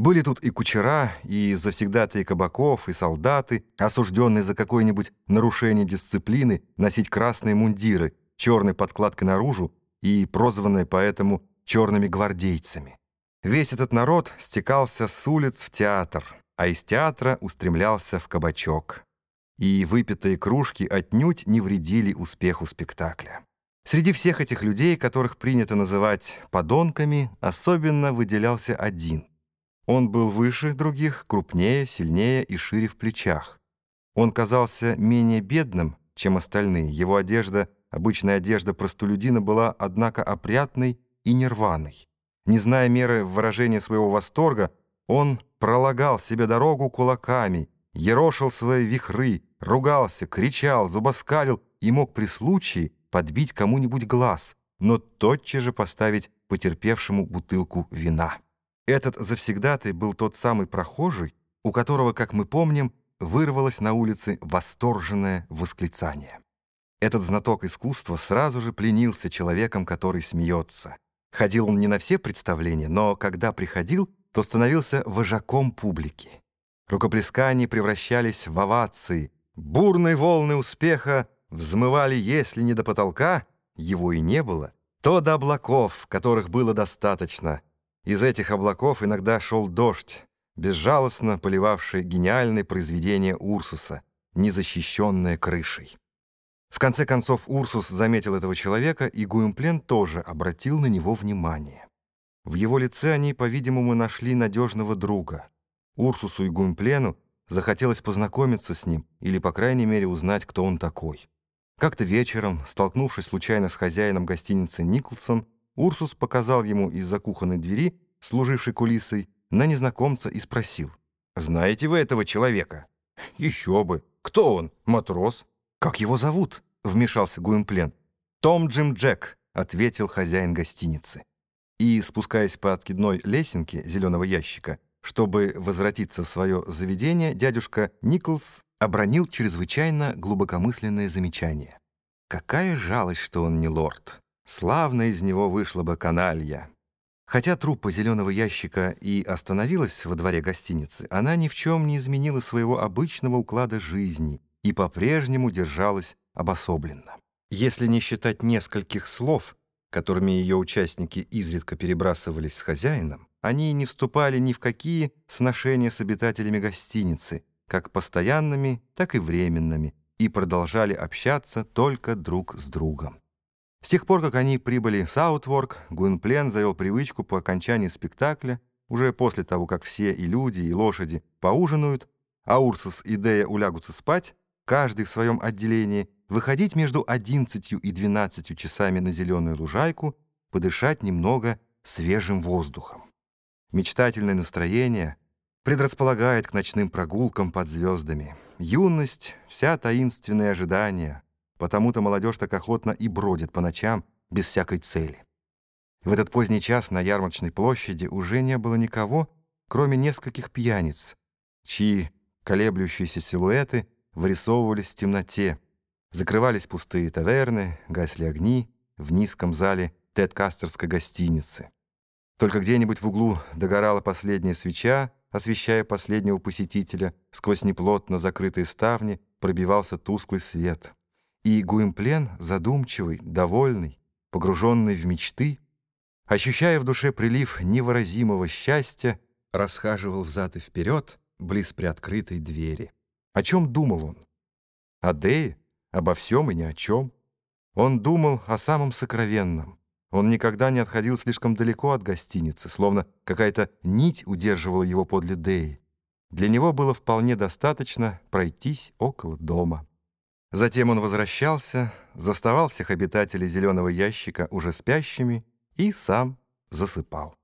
Были тут и кучера, и завсегдатые кабаков, и солдаты, осужденные за какое-нибудь нарушение дисциплины носить красные мундиры, черной подкладкой наружу и прозванные поэтому черными гвардейцами. Весь этот народ стекался с улиц в театр, а из театра устремлялся в кабачок. И выпитые кружки отнюдь не вредили успеху спектакля. Среди всех этих людей, которых принято называть «подонками», особенно выделялся один. Он был выше других, крупнее, сильнее и шире в плечах. Он казался менее бедным, чем остальные. Его одежда, обычная одежда простолюдина, была, однако, опрятной и нерваной. Не зная меры выражения своего восторга, он пролагал себе дорогу кулаками, ерошил свои вихры, ругался, кричал, зубоскалил и мог при случае подбить кому-нибудь глаз, но тотчас же поставить потерпевшему бутылку вина. Этот завсегдатый был тот самый прохожий, у которого, как мы помним, вырвалось на улице восторженное восклицание. Этот знаток искусства сразу же пленился человеком, который смеется. Ходил он не на все представления, но когда приходил, то становился вожаком публики. Рукоплескания превращались в овации, бурные волны успеха взмывали, если не до потолка, его и не было, то до облаков, которых было достаточно. Из этих облаков иногда шел дождь, безжалостно поливавший гениальное произведение Урсуса, незащищенное крышей. В конце концов Урсус заметил этого человека, и Гуимплен тоже обратил на него внимание. В его лице они, по-видимому, нашли надежного друга. Урсусу и Гуимплену захотелось познакомиться с ним или, по крайней мере, узнать, кто он такой. Как-то вечером, столкнувшись случайно с хозяином гостиницы Николсон, Урсус показал ему из-за кухонной двери, служившей кулисой, на незнакомца и спросил. «Знаете вы этого человека?» «Еще бы! Кто он? Матрос?» «Как его зовут?» — вмешался Гуимплен. «Том Джим Джек», — ответил хозяин гостиницы. И, спускаясь по откидной лесенке зеленого ящика, чтобы возвратиться в свое заведение, дядюшка Николс обронил чрезвычайно глубокомысленное замечание. Какая жалость, что он не лорд. Славно из него вышла бы каналья. Хотя труппа зеленого ящика и остановилась во дворе гостиницы, она ни в чем не изменила своего обычного уклада жизни и по-прежнему держалась обособленно. Если не считать нескольких слов, которыми ее участники изредка перебрасывались с хозяином, они не вступали ни в какие сношения с обитателями гостиницы, как постоянными, так и временными, и продолжали общаться только друг с другом. С тех пор, как они прибыли в Саутворк, Гуинплен завел привычку по окончании спектакля, уже после того, как все и люди, и лошади поужинают, а Урсус и Дея улягутся спать, каждый в своем отделении, выходить между 11 и 12 часами на зеленую лужайку, подышать немного свежим воздухом. Мечтательное настроение — предрасполагает к ночным прогулкам под звездами. Юность — вся таинственное ожидание, потому-то молодежь так охотно и бродит по ночам без всякой цели. В этот поздний час на ярмарочной площади уже не было никого, кроме нескольких пьяниц, чьи колеблющиеся силуэты вырисовывались в темноте, закрывались пустые таверны, гасли огни в низком зале Тедкастерской гостиницы. Только где-нибудь в углу догорала последняя свеча, освещая последнего посетителя, сквозь неплотно закрытые ставни пробивался тусклый свет. И Гуимплен, задумчивый, довольный, погруженный в мечты, ощущая в душе прилив невыразимого счастья, расхаживал взад и вперед близ приоткрытой двери. О чем думал он? О Дее? Обо всем и ни о чем. Он думал о самом сокровенном, он никогда не отходил слишком далеко от гостиницы, словно какая-то нить удерживала его подле Деи. Для него было вполне достаточно пройтись около дома. Затем он возвращался, заставал всех обитателей зеленого ящика уже спящими и сам засыпал.